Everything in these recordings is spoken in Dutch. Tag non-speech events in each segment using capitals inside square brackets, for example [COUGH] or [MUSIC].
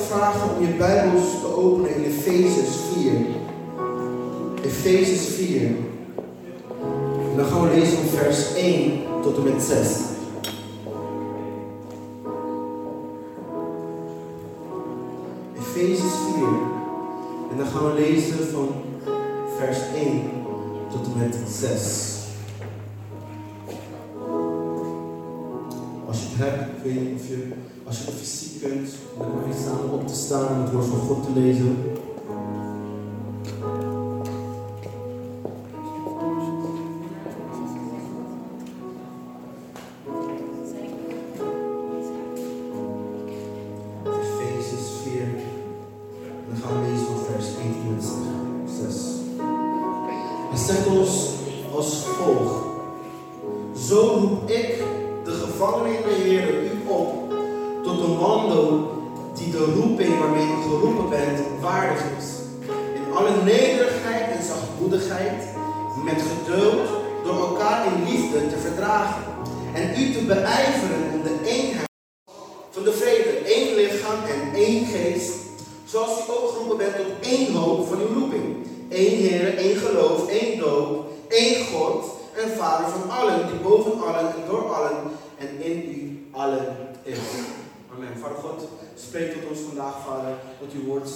vragen om je Bijbels te openen in Efezes 4. Efezes 4. En dan gaan we lezen van vers 1 tot en met 6. Efezes 4. En dan gaan we lezen van vers 1 tot en met 6. Ik weet niet of je, als je het fysiek kunt, met mij samen op te staan en het woord van God te lezen. Hoop van uw roeping. Eén Heer, één geloof, één doop, één God en Vader van allen, die boven allen en door allen en in u allen is. Amen. Vader God, spreek tot ons vandaag, Vader, dat uw woord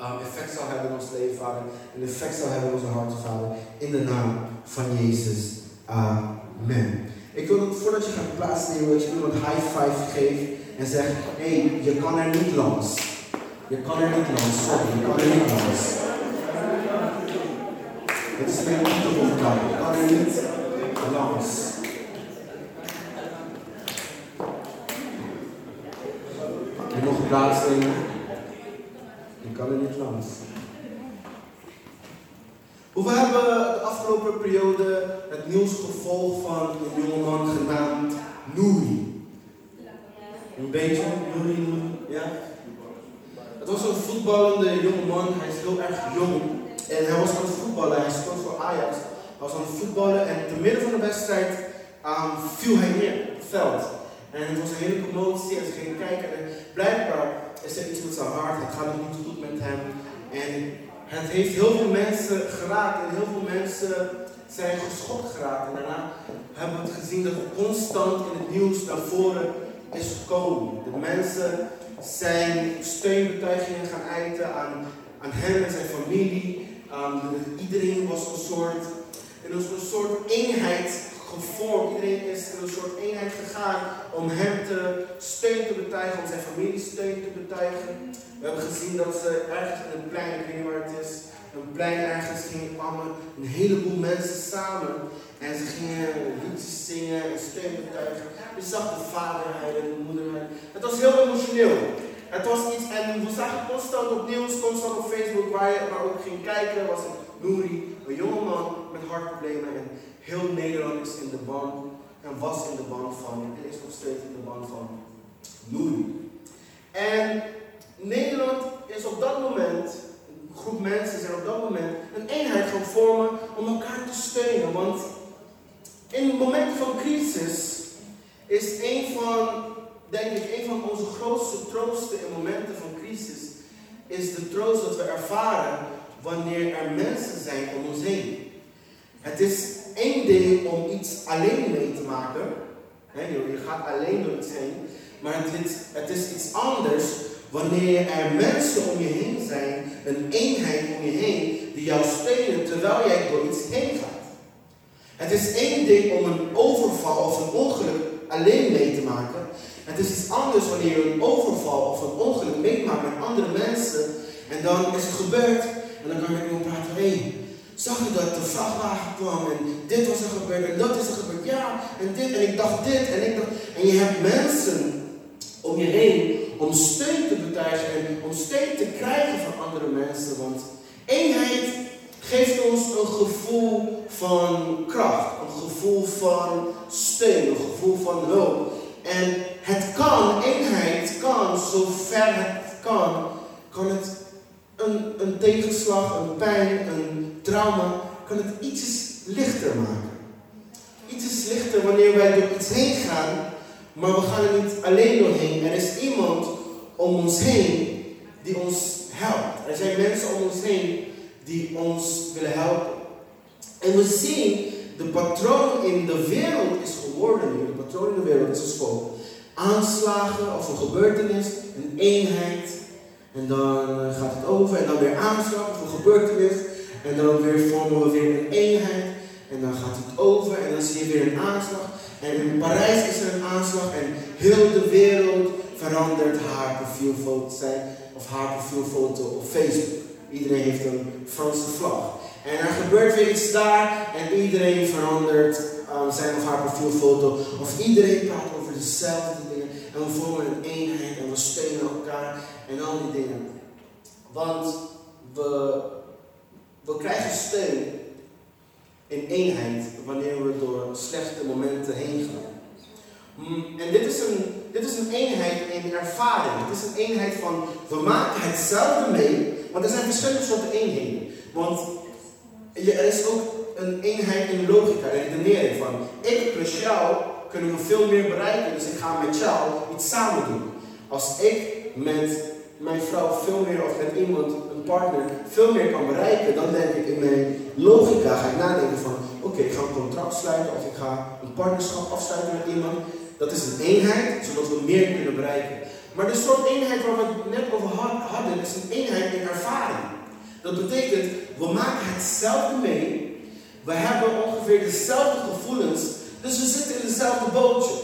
um, effect zal hebben in ons leven, Vader. En effect zal hebben in onze harten, Vader. In de naam van Jezus. Amen. Ik wil dat voordat je gaat plaatsnemen, dat je iemand high five geeft en zegt: Hé, hey, je kan er niet langs. Je kan er niet langs, sorry, je kan er niet langs. Het is mijn je kan er niet langs. En nog plaatsnemen. Je kan er niet langs. We hebben de afgelopen periode het nieuws gevolgd van een jongeman genaamd Nouri. Een beetje, Nouri, ja? Het was een voetballende jongeman, hij is heel erg jong. En hij was aan het voetballen, hij speelt voor Ajax. Hij was aan het voetballen en te midden van de wedstrijd um, viel hij neer op het veld. En het was een hele commotie en ze gingen kijken en blijkbaar is er iets met zijn hart, het gaat nog niet goed met hem. En het heeft heel veel mensen geraakt en heel veel mensen zijn geschokt geraakt. En daarna hebben we het gezien dat het constant in het nieuws naar voren is gekomen. De mensen zijn steunbetuigingen gaan uiten aan, aan hem en zijn familie. Um, iedereen was een soort, in een soort eenheid gevormd. Iedereen is in een soort eenheid gegaan om hem te steun te betuigen, om zijn familie steun te betuigen. We hebben gezien dat ze in een plein, ik het is, een plein ergens gingen kwamen een heleboel mensen samen. En ze gingen liedjes zingen en steun betuigen. Je zag de vader huilen, de moeder. Het was heel emotioneel. Het was iets, en we zagen constant op nieuws, constant op Facebook, waar je maar ook ging kijken, was het Nouri, een jongeman met hartproblemen. En heel Nederland is in de band en was in de band van, en is nog steeds in de band van Nouri. En Nederland is op dat moment, groep mensen zijn op dat moment een eenheid gaan vormen om elkaar te steunen. Want in momenten van crisis is een van, denk ik, een van onze grootste troosten in momenten van crisis, is de troost dat we ervaren wanneer er mensen zijn om ons heen. Het is één ding om iets alleen mee te maken. je gaat alleen door iets heen. Maar het het is iets anders wanneer er mensen om je heen zijn, een eenheid om je heen, die jou steunen terwijl jij door iets heen gaat. Het is één ding om een overval of een ongeluk alleen mee te maken. Het is iets anders wanneer je een overval of een ongeluk meemaakt met andere mensen. En dan is het gebeurd. En dan kan je met iemand praten. Hé, hey, zag je dat de vrachtwagen kwam en dit was er gebeurd en dat is er gebeurd. Ja, en dit en ik dacht dit en ik dacht. En je hebt mensen om je heen om steun te betuigen en om steun te krijgen van andere mensen. Want eenheid geeft ons een gevoel van kracht, een gevoel van steun, een gevoel van hulp. En het kan, eenheid kan, zover het kan, kan het een, een tegenslag, een pijn, een trauma, kan het ietsjes lichter maken. Ietsjes lichter wanneer wij door iets heen gaan, maar we gaan er niet alleen doorheen. Er is iemand om ons heen die ons helpt. Er zijn mensen om ons heen die ons willen helpen. En we zien de patroon in de wereld is geworden. De patroon in de wereld is als. Aanslagen of een gebeurtenis, een eenheid. En dan eh, gaat het over en dan weer aanslag of een gebeurtenis. En dan weer vormen we weer een eenheid. En dan gaat het over en dan zie je weer een aanslag. En in Parijs is er een aanslag en heel de wereld verandert haar profielfoto, of haar profielfoto op Facebook. Iedereen heeft een Franse vlag. En er gebeurt weer iets daar en iedereen verandert um, zijn of haar profielfoto. Of iedereen praat over dezelfde dingen. En we vormen een eenheid en we steunen elkaar en al die dingen. Want we, we krijgen steun in eenheid wanneer we door slechte momenten heen gaan. Mm, en dit is, een, dit is een eenheid in ervaring. Het is een eenheid van, we maken hetzelfde mee, want er zijn verschillende soorten eenheden. Want er is ook een eenheid in logica, de redenering van, ik plus jou kunnen we veel meer bereiken, dus ik ga met jou iets samen doen. Als ik met mijn vrouw veel meer, of met iemand, een partner, veel meer kan bereiken, dan denk ik in mijn logica, ga ik nadenken van, oké, ik ga een contract sluiten, of ik ga een partnerschap afsluiten met iemand. Dat is een eenheid, zodat we meer kunnen bereiken. Maar de soort eenheid waar we het net over hadden, is een eenheid in ervaring. Dat betekent, we maken hetzelfde mee. We hebben ongeveer dezelfde gevoelens. Dus we zitten in dezelfde bootje.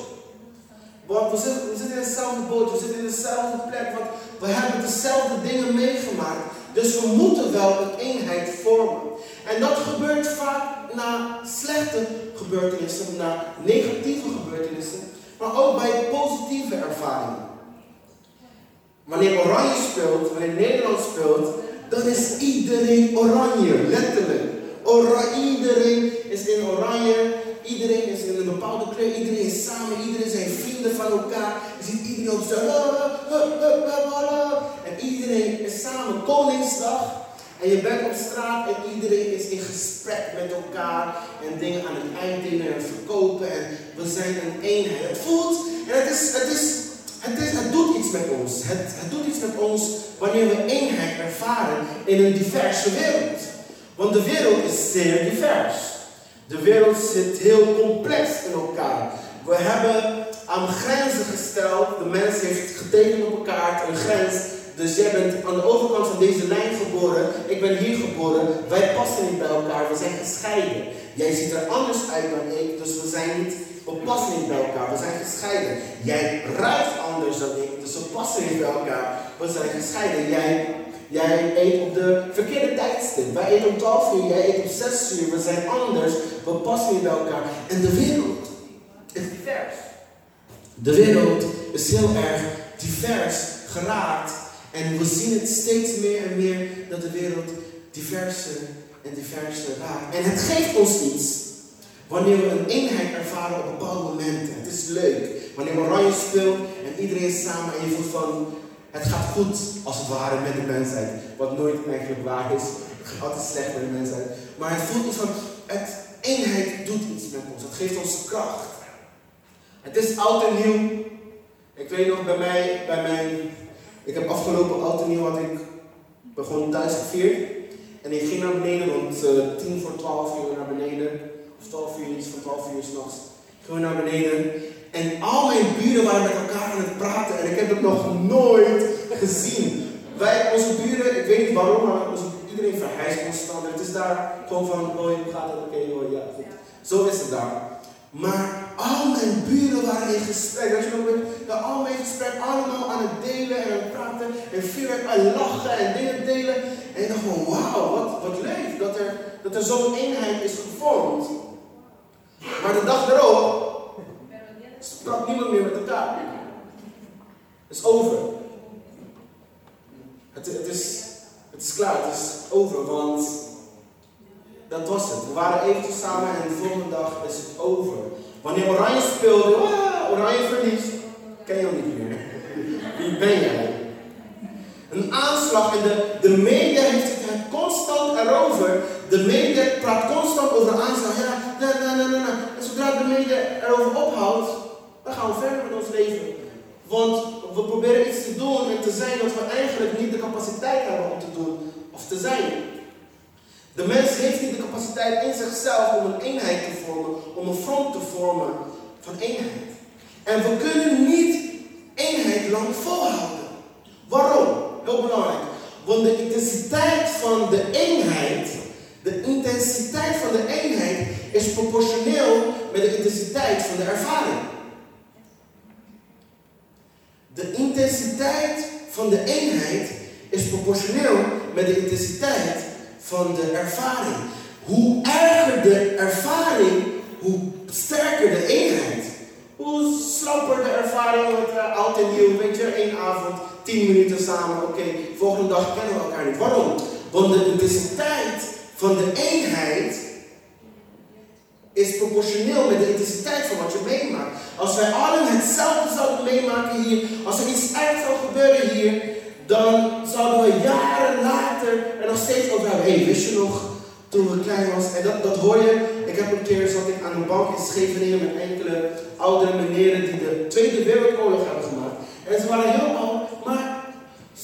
Want we zitten, we zitten in hetzelfde bootje, we zitten in dezelfde plek. Want we hebben dezelfde dingen meegemaakt. Dus we moeten wel een eenheid vormen. En dat gebeurt vaak na slechte gebeurtenissen, na negatieve gebeurtenissen maar ook bij positieve ervaringen. Wanneer Oranje speelt, wanneer Nederland speelt, dan is iedereen oranje, letterlijk. Ora iedereen is in oranje, iedereen is in een bepaalde kleur, iedereen is samen, iedereen zijn vrienden van elkaar. Je ziet iedereen op zijn. En iedereen is samen. Koningsdag. En je bent op straat en iedereen is in gesprek met elkaar en dingen aan het uitdelen en verkopen en we zijn een eenheid. Het voelt en het, is, het, is, het, is, het doet iets met ons. Het, het doet iets met ons wanneer we eenheid ervaren in een diverse wereld. Want de wereld is zeer divers. De wereld zit heel complex in elkaar. We hebben aan grenzen gesteld. De mens heeft getekend op elkaar een grens dus jij bent aan de overkant van deze lijn geboren, ik ben hier geboren, wij passen niet bij elkaar, we zijn gescheiden. Jij ziet er anders uit dan ik, dus we zijn niet, we passen niet bij elkaar, we zijn gescheiden. Jij ruikt anders dan ik, dus we passen niet bij elkaar, we zijn gescheiden. Jij, jij eet op de verkeerde tijdstip, wij eten om 12 uur, jij eet om 6 uur, we zijn anders, we passen niet bij elkaar. En de wereld is divers. De wereld is heel erg divers geraakt en we zien het steeds meer en meer dat de wereld diverser en diverser raakt. En het geeft ons iets. Wanneer we een eenheid ervaren op bepaalde momenten. Het is leuk. Wanneer Oranje speelt en iedereen is samen en je voelt van het gaat goed als het ware met de mensheid. Wat nooit eigenlijk waar is. Het gaat altijd slecht met de mensheid. Maar het voelt iets van het eenheid doet iets met ons. Het geeft ons kracht. Het is oud en nieuw. Ik weet nog bij mij, bij mijn ik heb afgelopen oud en nieuw ik begon thuis gevierd. En ik ging naar beneden, want uh, tien voor twaalf uur naar beneden. Of twaalf uur, iets van twaalf uur s'nachts. Ging naar beneden. En al mijn buren waren met elkaar aan het praten. En ik heb het nog nooit gezien. Wij, onze buren, ik weet niet waarom, maar onze, iedereen verhuist constant. Het is daar gewoon van, hoi, hoe gaat het? Oké, okay, hoi, ja, goed. Zo is het daar. Maar al mijn buren waren in gesprek. Weet je nog, dat al mijn gesprek allemaal aan het delen en aan het praten. En veel aan lachen en dingen delen. En ik dacht van, wauw, wat, wat leuk dat er, dat er zo'n eenheid is gevormd. Maar de dag erop sprak niemand meer met elkaar. Het is over. Het, het, is, het is klaar, het is over, want dat was het. We waren eventjes samen en de volgende dag is het over. Wanneer Oranje speelde, ah, Oranje verliest, ken je hem niet meer. Wie ben jij? Een aanslag en de, de media heeft het constant erover. De media praat constant over aanslag. Ja, nee, nee, nee, nee. En zodra de media erover ophoudt, dan gaan we verder met ons leven. Want we proberen iets te doen en te zijn wat we eigenlijk niet de capaciteit hebben om te doen of te zijn. De mens heeft niet de capaciteit in zichzelf om een eenheid te vormen, om een front te vormen van eenheid. En we kunnen niet eenheid lang volhouden. Waarom? Heel belangrijk. Want de intensiteit van de eenheid, de intensiteit van de eenheid is proportioneel met de intensiteit van de ervaring. De intensiteit van de eenheid is proportioneel met de intensiteit van de ervaring. Hoe erger de ervaring, hoe sterker de eenheid. Hoe slapper de ervaring met uh, oud en nieuw, weet je, één avond, tien minuten samen, oké, volgende dag kennen we elkaar niet. Waarom? Want de intensiteit van de eenheid is proportioneel met de intensiteit van wat je meemaakt. Als wij allen hetzelfde zouden meemaken hier, als er iets erg zou gebeuren hier, dan zouden we jaren later er nog steeds over hebben. Hé, hey, wist je nog toen we klein was? En dat, dat hoor je. Ik heb een keer zat ik aan een bank in Scheveningen met enkele oudere meneren die de Tweede Wereldoorlog hebben gemaakt. En ze waren heel oud, maar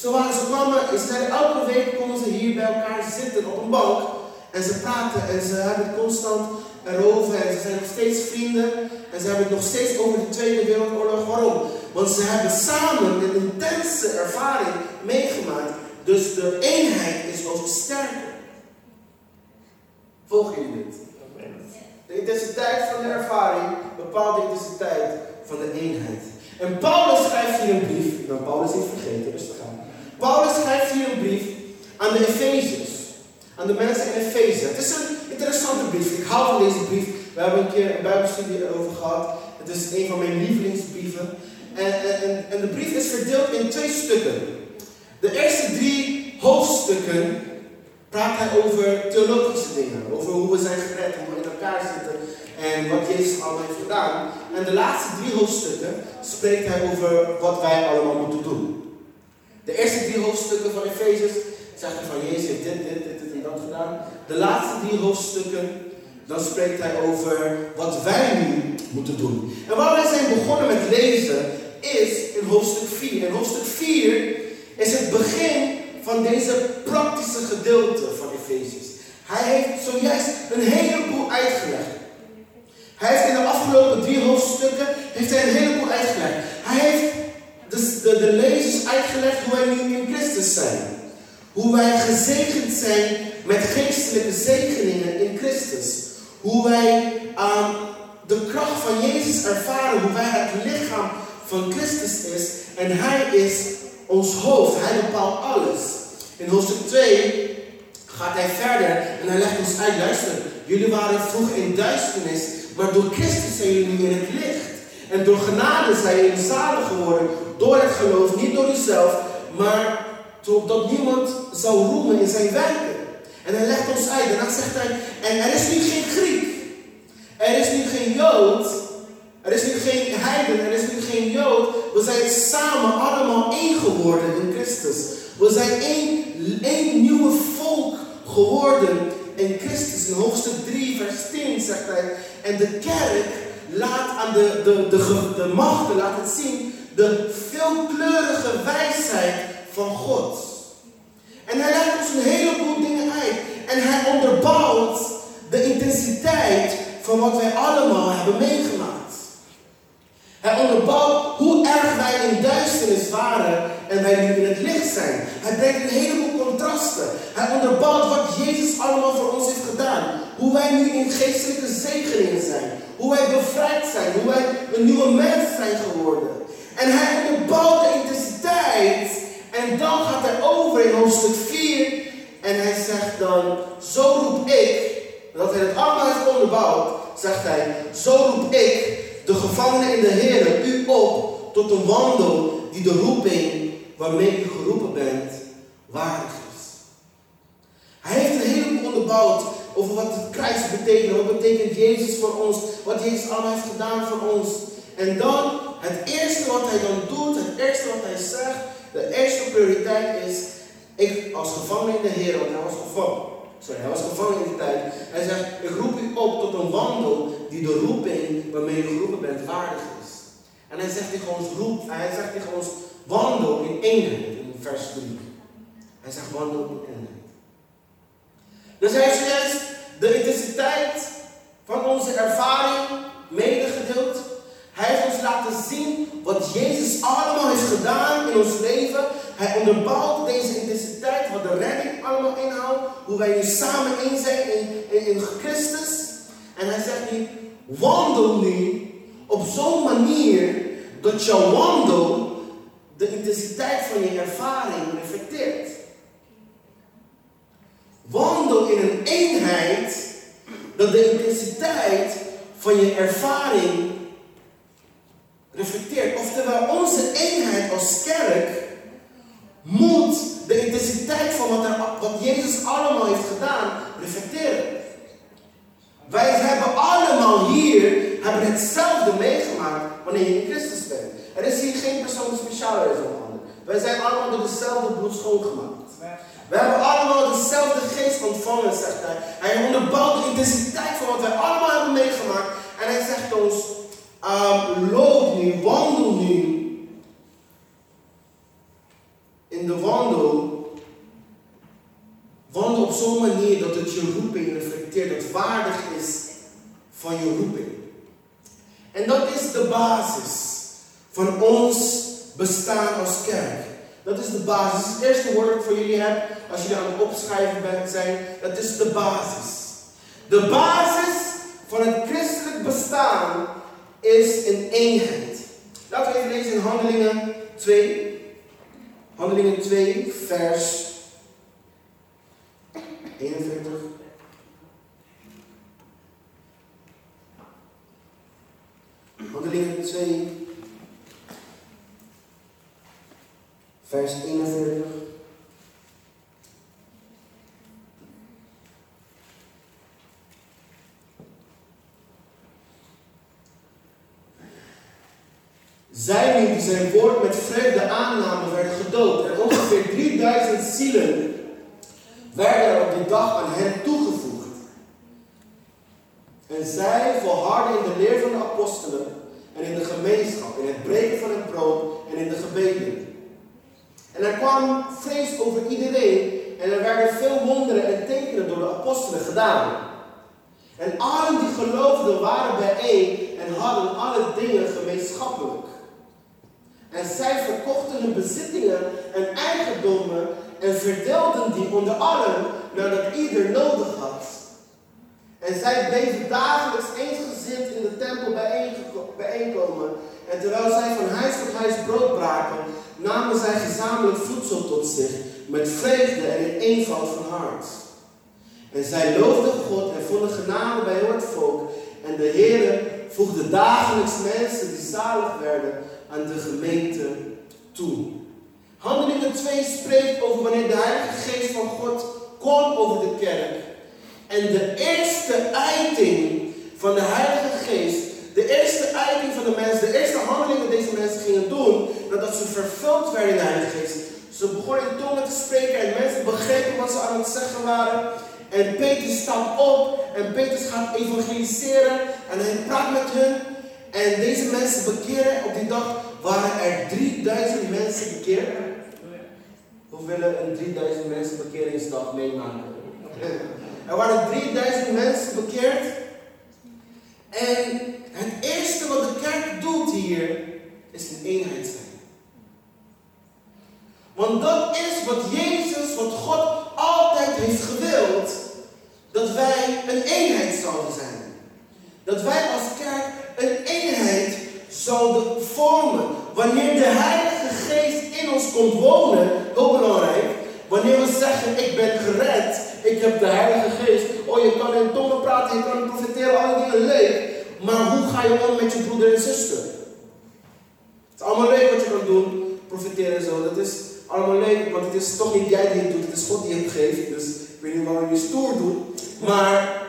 ze, waren, ze kwamen, ze elke week komen ze hier bij elkaar zitten op een bank. En ze praten en ze hebben het constant erover. En ze zijn nog steeds vrienden. En ze hebben het nog steeds over de Tweede Wereldoorlog. Waarom? Want ze hebben samen een intense ervaring meegemaakt. Dus de eenheid is ook sterker. Volgen jullie dit? De intensiteit van de ervaring bepaalt de intensiteit van de eenheid. En Paulus schrijft hier een brief. Nou, Paulus heeft vergeten, rustig aan. Paulus schrijft hier een brief aan de Efeziërs. Aan de mensen in Efeze. Het is een interessante brief. Ik hou van deze brief. We hebben een keer een Bijbelstudie erover gehad. Het is een van mijn lievelingsbrieven. En, en, en de brief is verdeeld in twee stukken. De eerste drie hoofdstukken praat hij over theologische dingen. Over hoe we zijn gered, hoe we in elkaar zitten en wat Jezus allemaal heeft gedaan. En de laatste drie hoofdstukken spreekt hij over wat wij allemaal moeten doen. De eerste drie hoofdstukken van Efezes zegt hij van Jezus heeft dit, dit, dit, dit en dat gedaan. De laatste drie hoofdstukken, dan spreekt hij over wat wij nu moeten doen. En waar wij zijn begonnen met lezen, is in hoofdstuk 4. En hoofdstuk 4 is het begin van deze praktische gedeelte van Efeziërs. Hij heeft zojuist een heleboel uitgelegd. Hij heeft in de afgelopen drie hoofdstukken heeft hij een heleboel uitgelegd. Hij heeft de, de, de lezers uitgelegd hoe wij nu in Christus zijn. Hoe wij gezegend zijn met geestelijke zegeningen in Christus. Hoe wij um, de kracht van Jezus ervaren. Hoe wij het lichaam van Christus is. En Hij is ons hoofd. Hij bepaalt alles. In hoofdstuk 2 gaat hij verder en hij legt ons uit. Luister, jullie waren vroeger in duisternis. Maar door Christus zijn jullie nu in het licht. En door genade zijn jullie zalig geworden. Door het geloof. Niet door uzelf. Maar dat niemand zou roemen in zijn werken. En hij legt ons uit. En dan zegt hij, en er is nu geen Griek. Er is nu geen Jood. Er is nu geen heiden. Er is nu geen Jood. We zijn samen allemaal één geworden in Christus. We zijn één, één nieuwe volk geworden in Christus. In hoofdstuk 3, vers 10 zegt hij. En de kerk laat aan de, de, de, de, de machten, laat het zien, de veelkleurige wijsheid van God. En hij legt ons een heleboel dingen uit. En hij onderbouwt de intensiteit van wat wij allemaal hebben meegemaakt. Hij onderbouwt hoe erg wij in duisternis waren en wij nu in het licht zijn. Hij brengt een heleboel contrasten. Hij onderbouwt wat Jezus allemaal voor ons heeft gedaan. Hoe wij nu in geestelijke zegeningen zijn. Hoe wij bevrijd zijn. Hoe wij een nieuwe mens zijn geworden. En hij onderbouwt de intensiteit. En dan gaat hij over in hoofdstuk 4. En hij zegt dan, zo roep ik. Dat hij het allemaal heeft onderbouwd, zegt hij, zo roep ik de gevangenen in de Heer u op tot een wandel die de roeping waarmee u geroepen bent waardig is. Hij heeft een heleboel onderbouwd over wat het kruis betekent, wat betekent Jezus voor ons, wat Jezus allemaal heeft gedaan voor ons. En dan, het eerste wat hij dan doet, het eerste wat hij zegt, de eerste prioriteit is, ik als gevangene in de Heer, want hij was gevangen. Sorry, hij was gevangen in die tijd. Hij zegt, ik roep u op tot een wandel die de roeping waarmee je geroepen bent waardig is. En hij zegt tegen ons, roep, hij zegt tegen ons, wandel in eenheid in vers 3. Hij zegt wandel in eenheid. Dus hij heeft de intensiteit van onze ervaring medegedeeld. Hij heeft ons laten zien wat Jezus allemaal heeft gedaan in ons leven. Hij onderbouwt deze intensiteit, wat de redding allemaal inhoudt. Hoe wij nu samen in zijn in, in, in Christus. En hij zegt nu, wandel nu op zo'n manier dat jouw wandel de intensiteit van je ervaring reflecteert. Wandel in een eenheid dat de intensiteit van je ervaring reflecteert. Oftewel, onze eenheid als kerk moet de intensiteit van wat, er, wat Jezus allemaal heeft gedaan reflecteren. Wij hebben allemaal hier hebben hetzelfde meegemaakt wanneer je in Christus bent. Er is hier geen persoon die specialer is dan. Wij zijn allemaal door dezelfde bloed schoongemaakt. We hebben allemaal dezelfde geest ontvangen, zegt hij. Hij onderbouwt de intensiteit van wat wij allemaal hebben meegemaakt. En hij zegt ons, um, loop nu, wandel nu. In de wandel. Wandel op zo'n manier dat het je roeping reflecteert. Dat waardig is van je roeping. En dat is de basis van ons bestaan als kerk. Dat is de basis. Het eerste woord dat ik voor jullie heb, als jullie aan het opschrijven bent, zijn, dat is de basis. De basis van het christelijk bestaan is een eenheid. Laten we even lezen in Handelingen 2. Handelingen 2, vers 41. Handelingen 2, vers 41. Zij die zijn woord met vreugde aannamen werden gedood. En ongeveer 3000 zielen werden er op die dag aan hen toegevoegd. En zij volharden in de leer van de apostelen en in de gemeenschap, in het breken van het brood en in de gebeden. En er kwam vrees over iedereen en er werden veel wonderen en tekenen door de apostelen gedaan. En allen die geloofden waren bijeen en hadden alle dingen gemeenschappelijk. En zij verkochten hun bezittingen en eigendommen en verdeelden die onder allen nadat ieder nodig had. En zij bleven dagelijks eensgezind in de tempel bijeenkomen. En terwijl zij van huis tot huis brood braken, namen zij gezamenlijk voedsel tot zich, met vreugde en in eenvoud van hart. En zij loofden God en vonden genade bij het volk. En de Heer voegde dagelijks mensen die zalig werden aan de gemeente toe. Handelingen 2 spreekt over wanneer de Heilige Geest van God kwam over de kerk. En de eerste uiting van de Heilige Geest, de eerste uiting van de mensen, de eerste handelingen die deze mensen gingen doen, nadat ze vervuld werden in de Heilige Geest. Ze begonnen in tongen te spreken en mensen begrepen wat ze aan het zeggen waren. En Peter staat op en Peter gaat evangeliseren en hij praat met hen. En deze mensen bekeren, op die dag waren er 3000 mensen bekeerd. Hoe willen een 3000 mensen bekeringsdag meemaken? [LAUGHS] Er waren 3000 mensen bekeerd. En het eerste wat de kerk doet hier, is een eenheid zijn. Want dat is wat Jezus, wat God altijd heeft gewild. Dat wij een eenheid zouden zijn. Dat wij als kerk een eenheid zouden vormen. Wanneer de Heilige Geest in ons komt wonen, heel belangrijk. Wanneer we zeggen, ik ben gered, ik heb de Heilige Geest. Oh, je kan in tongen praten, je kan profiteren, alle dingen leuk. Maar hoe ga je om met je broeder en zuster? Het is allemaal leuk wat je kan doen, profiteren en zo. Dat is allemaal leuk, want het is toch niet jij die het doet, het is God die het geeft. Dus ik weet niet waarom je stoer doet. Maar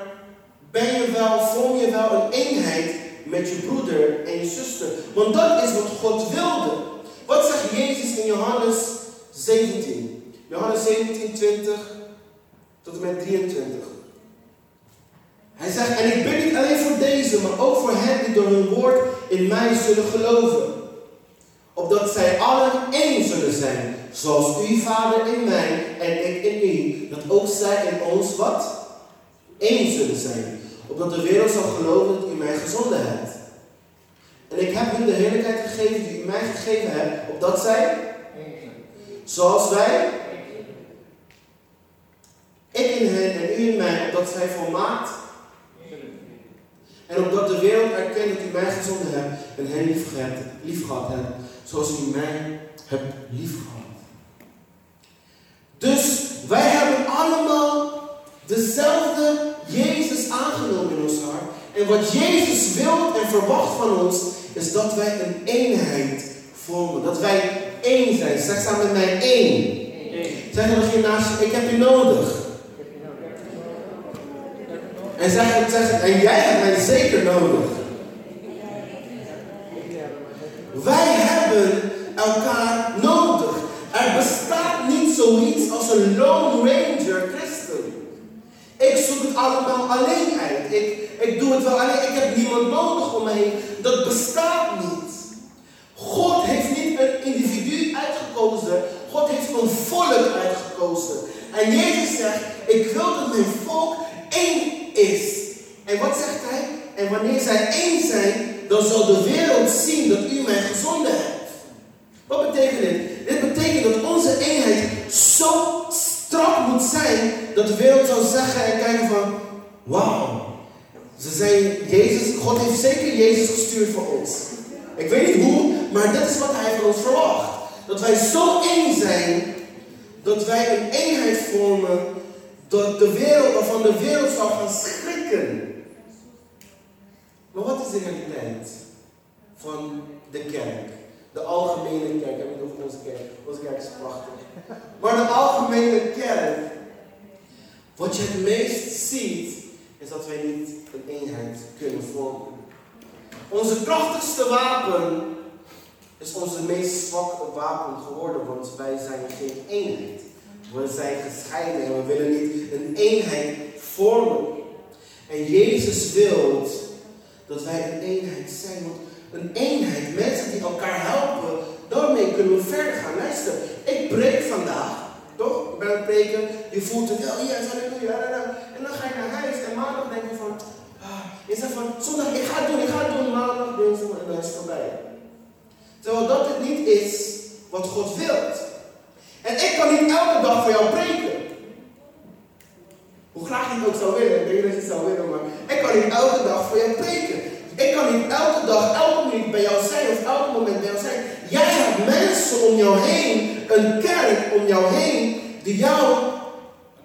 ben je wel, vorm je wel een eenheid met je broeder en je zuster? Want dat is wat God wilde. Wat zegt Jezus in Johannes 17? Johannes 17, 20 tot en met 23. Hij zegt, en ik bid niet alleen voor deze, maar ook voor hen die door hun woord in mij zullen geloven. Opdat zij allen één zullen zijn. Zoals u, Vader, in mij en ik in u. Dat ook zij in ons wat? Eén zullen zijn. Opdat de wereld zal geloven dat u mij gezonden hebt. En ik heb hun de heerlijkheid gegeven die u mij gegeven hebt. Opdat zij, zoals wij, ik in hen en u in mij, opdat zij volmaakt. En opdat de wereld erkent dat u mij gezonden hebt en hen lief, lief gehad hebt, zoals u mij hebt lief gehad. Dus wij hebben allemaal dezelfde Jezus aangenomen in ons hart. En wat Jezus wil en verwacht van ons, is dat wij een eenheid vormen. Dat wij één zijn. Zeg samen met mij één. Zeg dan je naast je, ik heb je nodig. En zeg, zeg en jij hebt mij zeker nodig. Wij hebben elkaar nodig. Er bestaat niet zoiets als een Lone Ranger zoek het allemaal alleen uit. Ik, ik doe het wel alleen. Ik heb niemand nodig om me heen. Dat bestaat niet. God heeft niet een individu uitgekozen. God heeft een volk uitgekozen. En Jezus zegt, ik wil dat mijn volk één is. En wat zegt hij? En wanneer zij één zijn, dan zal de wereld zien dat u mij gezonden hebt. Wat betekent dit? Dit betekent dat onze eenheid zo strak moet zijn dat de wereld zou zeggen en kijken van, wauw, ze zijn Jezus, God heeft zeker Jezus gestuurd voor ons. Ik weet niet hoe, maar dat is wat hij van ons verwacht. Dat wij zo één zijn, dat wij een eenheid vormen, dat de wereld, waarvan de wereld zou gaan schrikken. Maar wat is de realiteit van de kerk? De algemene kerk. Heb niet over onze kerk. Onze kerk is prachtig. Maar de algemene kerk. Wat je het meest ziet, is dat wij niet een eenheid kunnen vormen. Onze krachtigste wapen is onze meest zwakke wapen geworden, want wij zijn geen eenheid. We zijn gescheiden en we willen niet een eenheid vormen. En Jezus wil dat wij een eenheid zijn. Want een eenheid, mensen die elkaar helpen, daarmee kunnen we verder gaan. Luister, ik preek vandaag, toch? Ik ben aan het preken, je voelt het, oh ja, halleluja, en dan ga je naar huis en maandag denk je van, ah, je zegt van, zondag, ik ga het doen, ik ga het doen, maandag, dinsdag en dan is het voorbij. Terwijl dat het niet is wat God wilt. En ik kan niet elke dag voor jou preken. Hoe graag het ook zou willen, ik weet dat je het zou willen, maar ik kan niet elke dag voor jou preken. Ik kan niet elke dag, elke minuut bij jou zijn of elk moment bij jou zijn. Jij hebt mensen om jou heen, een kerk om jou heen, die jou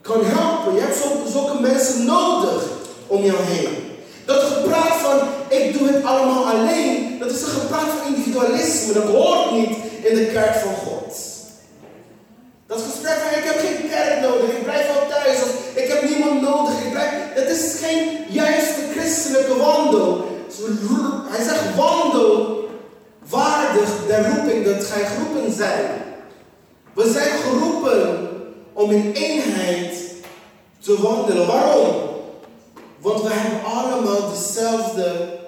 kan helpen. Je hebt zulke mensen nodig om jou heen. Dat gepraat van, ik doe het allemaal alleen, dat is een gepraat van individualisme. Dat hoort niet in de kerk van God. Dat gesprek van ik heb geen kerk nodig, ik blijf wel thuis, of ik heb niemand nodig, ik blijf, dat is geen juiste christelijke wandel. Hij zegt wandel waardig der roeping dat gij geroepen zijn. We zijn geroepen om in eenheid te wandelen. Waarom? Want we hebben allemaal dezelfde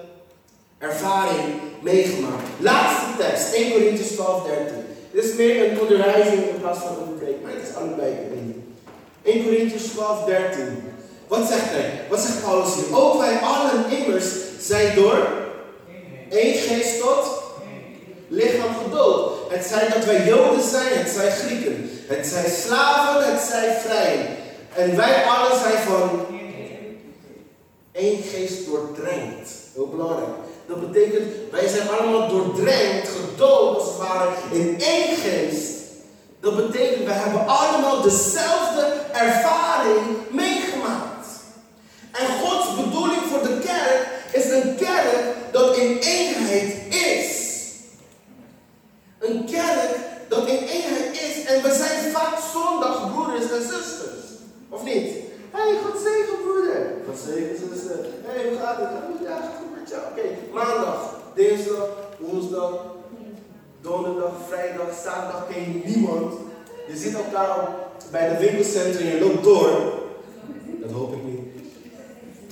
ervaring meegemaakt. Laatste tekst, 1 Corinthians 12, 13. Dit is meer een onderwijzing in plaats van een preek, maar het is allebei. 1 Corinthians 12, 13. Wat zegt hij? Wat zegt Paulus hier? Ook wij allen immers zijn door één geest tot lichaam gedood. Het zij dat wij Joden zijn, het zij Grieken. Het zij slaven, het zij vrij. En wij allen zijn van één geest doordrenkt. Heel belangrijk. Dat betekent, wij zijn allemaal doordrenkt, gedood als het ware, in één geest. Dat betekent, wij hebben allemaal dezelfde ervaring. En Gods bedoeling voor de kerk is een kerk dat in eenheid is. Een kerk dat in eenheid is. En we zijn vaak zondagbroeders en zusters. Of niet? Hé, hey, God zegen broeder. God zegen zuster. Hé, hey, hoe gaat het? Ja, goed met jou. Oké, maandag, dinsdag, woensdag, donderdag, vrijdag, zaterdag ken je niemand. Je ziet elkaar bij de winkelcentrum en je loopt door. Dat hoop ik niet.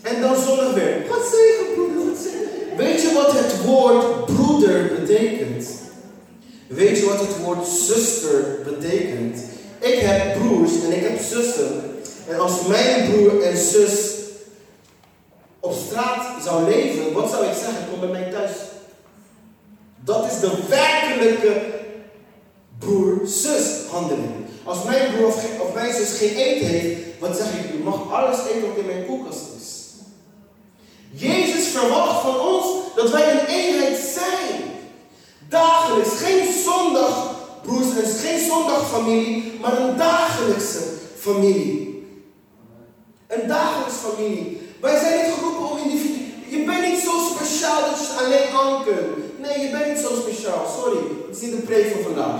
En dan zondag weer. God zegen broeder, zegen. Weet je wat het woord broeder betekent? Weet je wat het woord zuster betekent? Ik heb broers en ik heb zussen. En als mijn broer en zus op straat zou leven, wat zou ik zeggen? Kom bij mij thuis. Dat is de werkelijke broer-zus handeling. Als mijn broer of, mijn zus geen eten heeft, wat zeg ik? U mag alles eten wat in mijn koelkast. Jezus verwacht van ons dat wij een eenheid zijn. Dagelijks, geen zondag, broers en geen zondagfamilie, maar een dagelijkse familie. Een dagelijkse familie. Wij zijn niet geroepen om individu. Je bent niet zo speciaal dat je alleen aan kunt. Nee, je bent niet zo speciaal. Sorry, het is niet de preek van vandaag.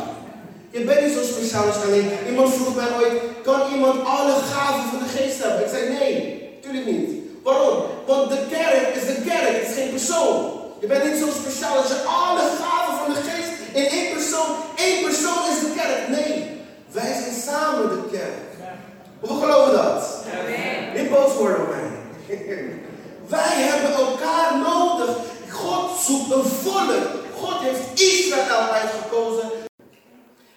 Je bent niet zo speciaal als alleen. Iemand vroeg mij ooit: kan iemand alle gaven van de geest hebben? Ik zei nee, natuurlijk niet. Waarom? Want de kerk is de kerk, het is geen persoon. Je bent niet zo speciaal als je alle gaven van de geest in één persoon. Één persoon is de kerk. Nee, wij zijn samen de kerk. Hoe geloven dat? Niet boos worden op mij. [LAUGHS] Wij hebben elkaar nodig. God zoekt een volk. God heeft Israël uitgekozen.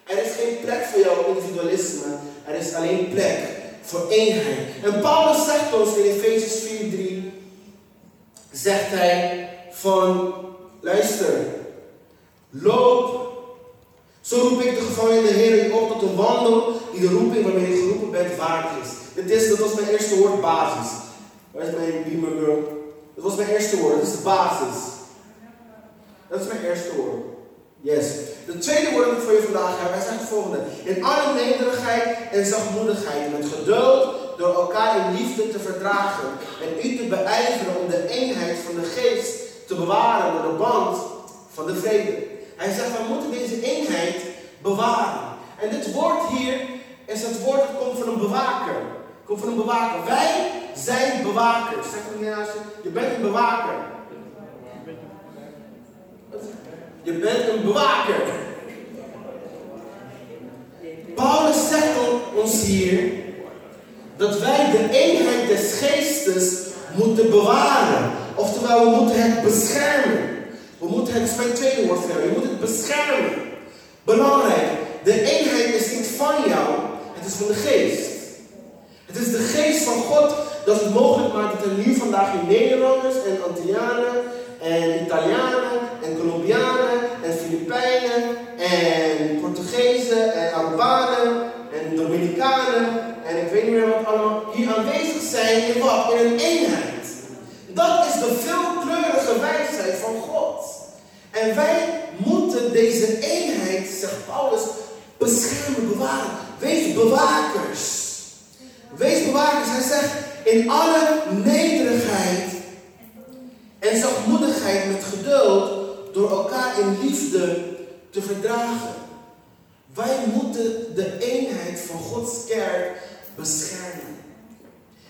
Er is geen plek voor jouw individualisme. Er is alleen plek voor eenheid. En Paulus zegt ons in Efezes 4:3 zegt hij van luister, loop. Zo roep ik de gevangenen in de Heer op tot een wandel die de roeping waarmee je geroepen bent waard is. Dit is, dat was mijn eerste woord basis. Waar is mijn beamer girl? Dat was mijn eerste woord, dat is de basis. Dat is mijn eerste woord. Yes. De tweede woord dat ik voor je vandaag heb, zegt het volgende. In alle nederigheid en zachtmoedigheid, met geduld, door elkaar in liefde te verdragen. En u te beijveren om de eenheid van de geest te bewaren door de band van de vrede. Hij zegt, we moeten deze eenheid bewaren. En dit woord hier is het woord dat komt van een bewaker. Komt van een bewaker. Wij zijn bewakers. Zeg maar naast je, je bent een bewaker. Je bent een bewaker. Paulus zegt ons hier dat wij de eenheid des geestes moeten bewaren. Oftewel, we moeten het beschermen. We moeten het, mijn tweede woord voor Je moet het beschermen. Belangrijk, de eenheid is niet van jou, het is van de geest. Het is de geest van God dat het mogelijk maakt dat er nu vandaag in Nederlanders en Antillianen en Italianen en Colombianen en Filipijnen en Portugezen en Albanen en Dominicanen en ik weet niet meer wat allemaal hier aanwezig zijn in wat? In een eenheid. Dat is de veelkleurige wijsheid van God. En wij moeten deze eenheid, zegt Paulus, beschermen, bewaren. Wees bewakers. Wees bewakers. Hij zegt in alle nederigheid en zachtmoedigheid met geduld door elkaar in liefde te verdragen. Wij moeten de eenheid van Gods kerk beschermen.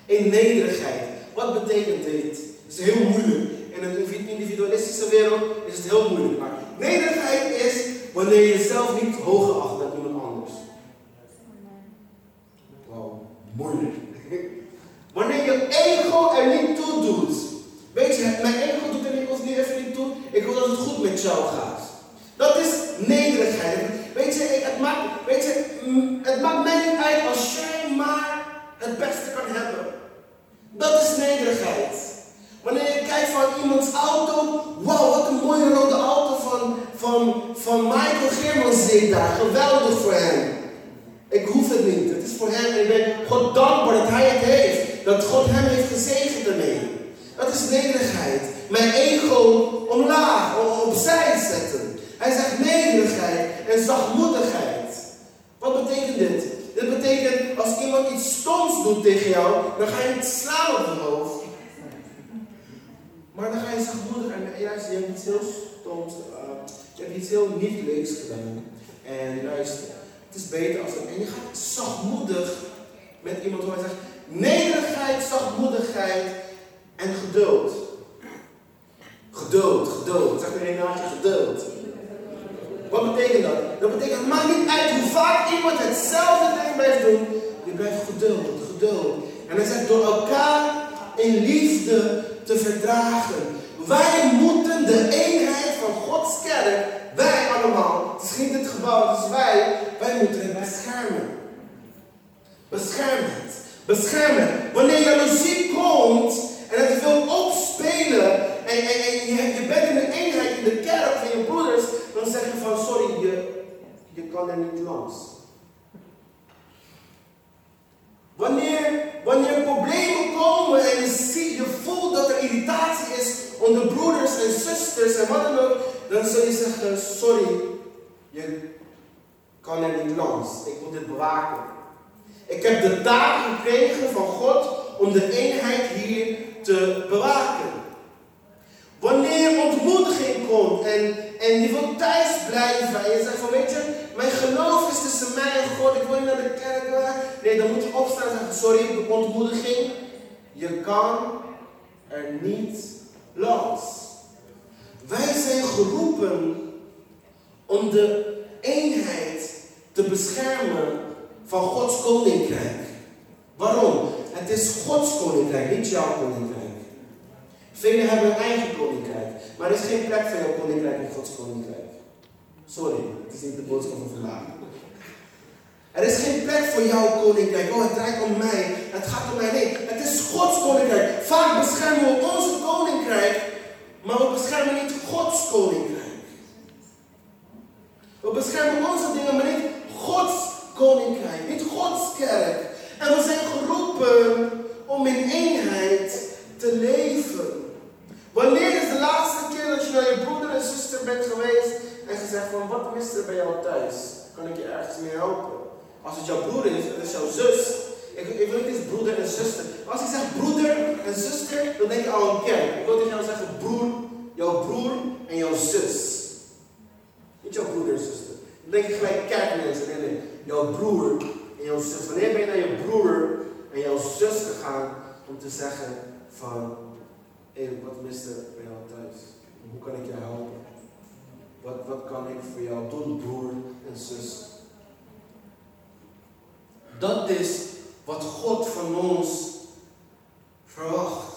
In nederigheid. Wat betekent dit? Het is heel moeilijk. In een individualistische wereld is het heel moeilijk. Maar nederigheid is wanneer je jezelf niet hoger acht dan iemand anders. Wauw, moeilijk. Wanneer je ego er niet toe doet. Weet je, mijn ego doet er niet, even niet toe. Ik wil dat het goed met jou gaat. Dat is nederigheid. Weet je, het maakt, weet je, het maakt mij niet uit als jij maar het beste kan hebben. Dat is nederigheid. Wanneer je kijkt van iemands auto, wauw, wat een mooie rode auto van, van, Michael Geermans zit daar. Geweldig voor hem. Ik hoef het niet. Het is voor hem en ik ben God dankbaar dat hij het heeft. Dat God hem heeft gezegend ermee. Dat is nederigheid. Mijn ego omlaag, opzij zetten. Hij zegt nederigheid en zachtmoedigheid. Wat betekent dit? Dit betekent als iemand iets stoms doet tegen jou, dan ga je niet slaan op het hoofd. Maar dan ga je zachtmoedig en juist, je hebt iets heel stoms, uh, je hebt iets heel niet leuks gedaan. En luister, het is beter als dat. En je gaat zachtmoedig met iemand horen zegt, nederigheid, zachtmoedigheid en geduld. Geduld, geduld. Zeg maar een naadje geduld. Wat betekent dat? Dat betekent, het maakt niet uit hoe vaak iemand hetzelfde ding blijft doen. Je blijft geduld, geduld. En hij zegt, door elkaar in liefde te verdragen. Wij moeten de eenheid van Gods kerk, wij allemaal, het is het gebouw, het wij. Wij moeten het beschermen. Bescherm het. Bescherm het. Wanneer jaloezie komt en het wil opspelen en, en, en je, bent in een eenheid in de kerk van je broeders, dan zeg je van sorry, je, je kan er niet langs. Wanneer, wanneer problemen komen en je, ziet, je voelt dat er irritatie is onder broeders en zusters en wat dan ook, dan je zeggen, sorry, je kan er niet langs. Ik moet dit bewaken. Ik heb de taak gekregen van God om de eenheid hier te bewaken. Wanneer ontmoediging komt en, en je wilt thuis blijven en je zegt van weet je, mijn geloof is tussen mij en God, ik wil niet naar de kerk. Nee, dan moet je opstaan en zeggen, sorry, ontmoediging. Je kan er niet langs. Wij zijn geroepen om de eenheid te beschermen van Gods koninkrijk. Waarom? Het is Gods koninkrijk, niet jouw koninkrijk. Velen hebben een eigen koninkrijk, maar er is geen plek voor jouw koninkrijk in Gods koninkrijk. Sorry, het is niet de boodschap van vandaag. Er is geen plek voor jouw koninkrijk. Oh, het draait om mij. Het gaat om mij. Nee, het is Gods koninkrijk. Vaak beschermen we ons koninkrijk, maar we beschermen niet Gods koninkrijk. We beschermen onze dingen, maar niet Gods koninkrijk, niet Gods kerk. En we zijn geroepen om in eenheid te leven. Wanneer is de laatste keer dat je naar je broeder en zuster bent geweest en gezegd van wat mist er bij jou thuis? Kan ik je ergens mee helpen? Als het jouw broer is, het is jouw zus. Ik, ik wil niet eens broeder en zuster. Als ik zeg broeder en zuster, dan denk je al een kerk. Ik wil tegen jou zeggen broer, jouw broer en jouw zus. Niet jouw broeder en zuster. Dan denk je gelijk kerkmensen. Nee, nee. Jouw broer en jouw zus. Wanneer ben je naar je broer en jouw zus gegaan om te zeggen van Hé, wat mist er bij jou thuis? Hoe kan ik je helpen? Wat, wat kan ik voor jou doen, broer en zus? Dat is wat God van ons verwacht.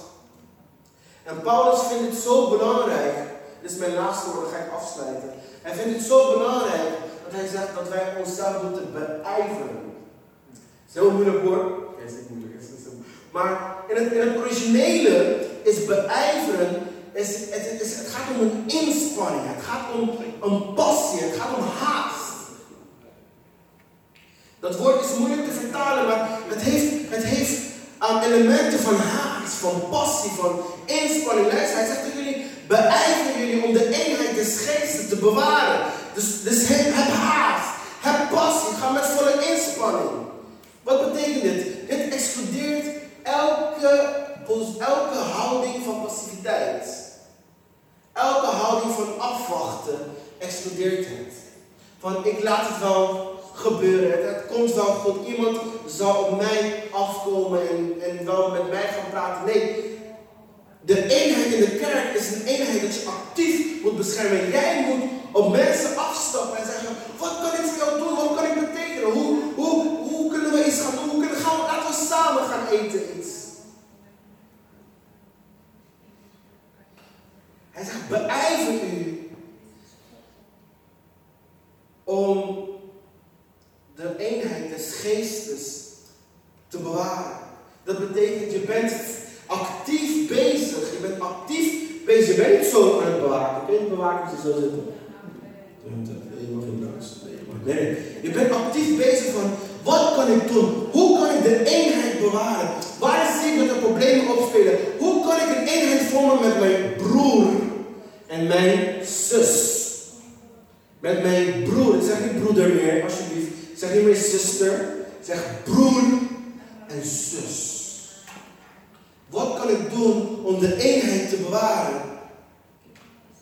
En Paulus vindt het zo belangrijk, dit is mijn laatste woord, ga ik afsluiten. Hij vindt het zo belangrijk dat hij zegt dat wij onszelf moeten beijveren. Het is heel moeilijk hoor. Moeilijk. Maar in het, in het originele is beijveren, is, het, is, het gaat om een inspanning, het gaat om een passie, het gaat om haast. Dat woord is moeilijk te vertalen, maar het heeft, het heeft um, elementen van haast, van passie, van inspanning. Luister, hij zegt tegen jullie, beijveren jullie om de eenheid des geestes te bewaren. Dus, dus heb, heb haast, heb passie, ga met volle inspanning. Wat betekent dit? Dit excludeert elke elke houding van passiviteit, elke houding van afwachten, excludeert het. Van ik laat het wel gebeuren, het, komt wel goed, iemand zal op mij afkomen en, en wel met mij gaan praten. Nee, de eenheid in de kerk is een eenheid dat je actief moet beschermen. Jij moet op mensen afstappen en zeggen, wat kan ik voor jou doen, wat kan ik betekenen, hoe, hoe, hoe kunnen we iets gaan doen, hoe kunnen, gaan, laten we samen gaan eten iets. Hij zegt, beijver u om de eenheid des geestes te bewaren. Dat betekent, je bent actief bezig. Je bent actief bezig. Je bent niet zo aan het bewaken. Kun je niet bewaken als je zo zitten? Nee, je bent actief bezig van, wat kan ik doen? Hoe kan ik de eenheid bewaren? Waar zie ik dat er problemen opspelen? Hoe kan ik een eenheid vormen met mijn broer? en mijn zus. Met mijn broer. Ik zeg niet broeder meer, alsjeblieft. Zeg niet meer zuster. zeg broer en zus. Wat kan ik doen om de eenheid te bewaren?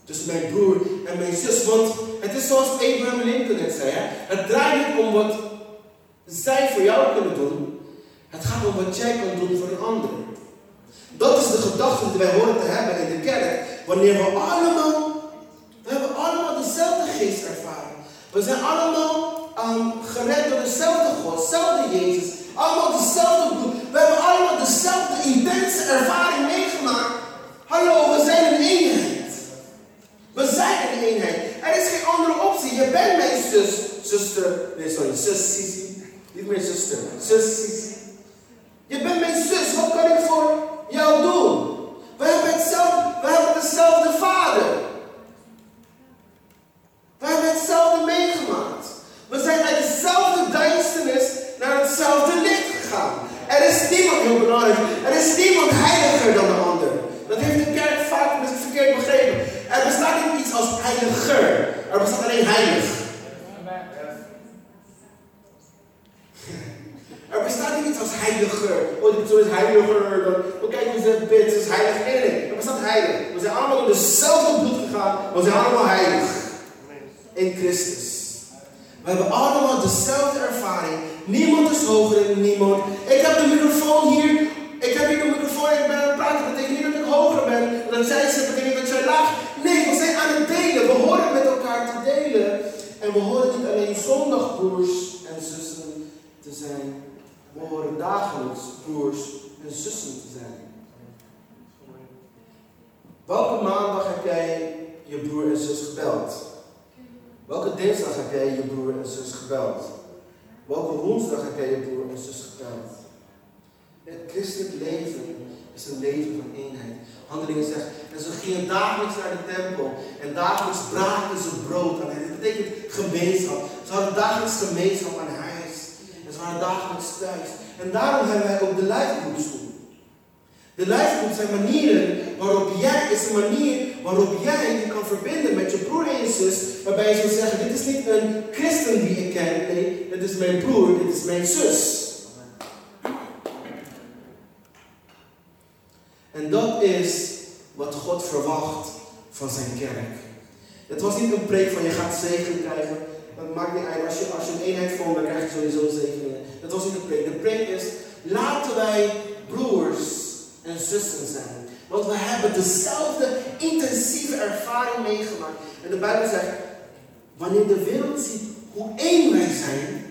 Tussen mijn broer en mijn zus. Want het is zoals Abraham Lincoln het zei. Hè? Het draait niet om wat zij voor jou kunnen doen. Het gaat om wat jij kan doen voor een ander. Dat is de gedachte die wij horen te hebben in de kerk. Wanneer we allemaal, we hebben allemaal dezelfde geest ervaren. We zijn allemaal um, gered door dezelfde God, dezelfde Jezus. Allemaal dezelfde bloed. We hebben allemaal dezelfde intense ervaring meegemaakt. Hallo, we zijn een eenheid. We zijn een eenheid. Er is geen andere optie. Je bent mijn zus, zuster, nee sorry, zus Sisi. Niet meer zuster, zus Sisi. Je bent mijn zus, wat kan ik voor jou doen? We hebben, hetzelfde, we hebben dezelfde vader. We hebben hetzelfde meegemaakt. We zijn uit dezelfde duisternis naar hetzelfde licht gegaan. Er is niemand, heel belangrijk, er is niemand heiliger dan de ander. Dat heeft de kerk vaak verkeerd begrepen. Er bestaat niet iets als heiliger. Er bestaat alleen heilig. Er bestaat niet iets als heiliger. Oh, die zo is heiliger. Dan, oh, kijk hoe ze bidt, is heilig. Nee. Er bestaat heilig. We zijn allemaal door dezelfde bloed gegaan. We zijn allemaal heilig. In Christus. We hebben allemaal dezelfde ervaring. Niemand is hoger dan niemand. Ik heb de microfoon hier. Ik heb hier de microfoon en ik ben aan het praten. Dat betekent niet dat ik hoger ben. Dat zij zit, betekent dat jij laag. Nee, we zijn aan het delen. We horen met elkaar te delen. En we horen niet alleen zondagbroers en zussen te zijn. We horen dagelijks broers en zussen te zijn. Welke maandag heb jij je broer en zus gebeld? Welke dinsdag heb jij je broer en zus gebeld? Welke woensdag heb jij je broer en zus gebeld? Het christelijk leven is een leven van eenheid. Handelingen zegt, en ze gingen dagelijks naar de tempel en dagelijks braken ze brood aan. Dit betekent gemeenschap. Ze hadden dagelijks gemeenschap aan huis. En ze waren dagelijks thuis. En daarom hebben wij ook de lijfgroepstoel. De lijfgroep zijn manieren waarop jij, is een manier waarop jij je kan verbinden met je broer en je zus. Waarbij je zou zeggen, dit is niet een christen die ik ken. Nee, dit is mijn broer, dit is mijn zus. En dat is wat God verwacht van zijn kerk. Het was niet een preek van je gaat zegen krijgen. Dat maakt niet uit. Als je, als je een eenheid vormt, dan krijg je sowieso zegen. Dat was niet een preek. De preek is, laten wij broers en zussen zijn. Want we hebben dezelfde intensieve ervaring meegemaakt. En de Bijbel zegt, wanneer de wereld ziet hoe één wij zijn,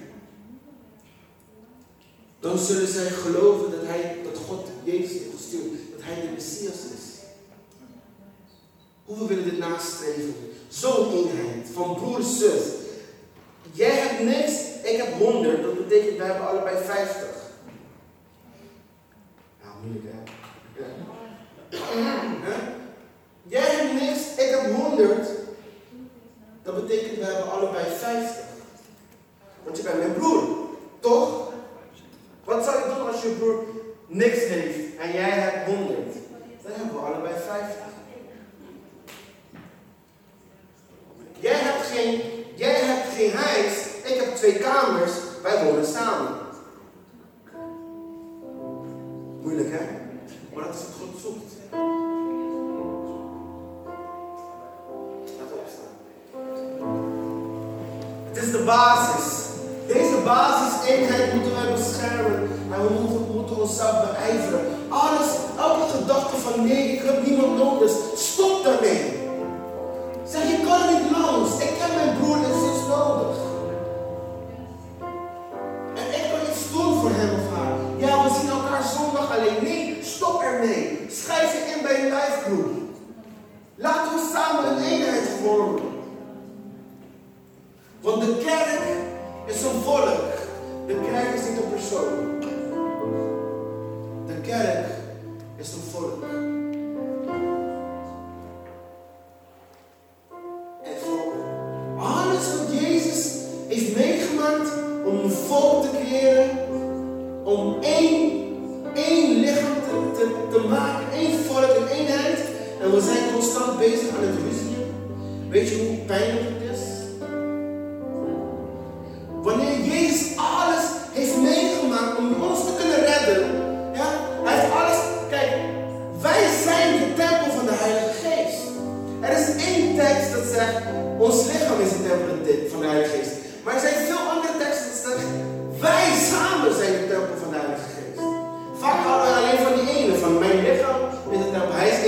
dan zullen zij geloven dat, hij, dat God Jezus heeft gestuurd, dat Hij de Messias is. Hoe we willen dit nastreven? Zo'n eenheid van broer zus. Jij hebt niks, ik heb honderd, dat betekent wij hebben allebei vijftig. Nou, moeilijk hè? Jij hebt niks, ik heb 100. Dat betekent we hebben allebei 50. Want je bent mijn broer, toch? Wat zou je doen als je broer niks heeft en jij hebt 100? Dan hebben we allebei 50. Jij hebt geen, jij hebt geen huis, ik heb twee kamers, wij wonen samen. Moeilijk hè? Maar dat is God zoekt. Het is de basis. Deze basiseenheid moeten wij beschermen. En we moeten, moeten onszelf beijveren. Alles, elke gedachte van nee, ik heb niemand nodig. Stop daarmee. Ermee.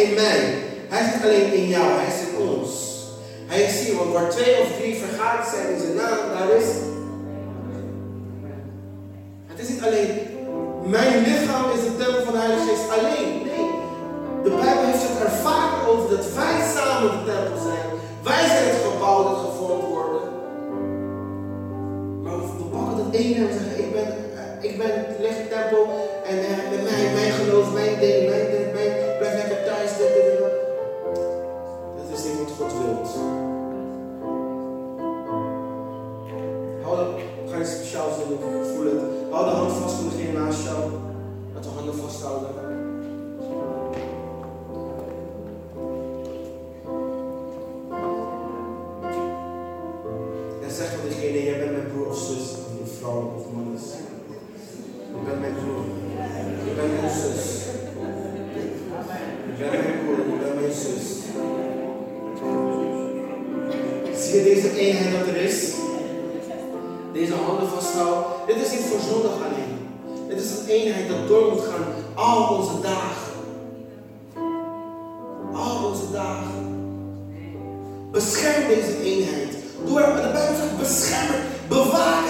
In mij. Hij niet alleen in jou, hij is in ons. Hij is hier, want waar twee of drie vergaderd zijn in zijn naam, daar is dat door moet gaan al onze dagen. Al onze dagen. Bescherm deze eenheid. Doe er, de Bijbel zegt, bescherm, bewaak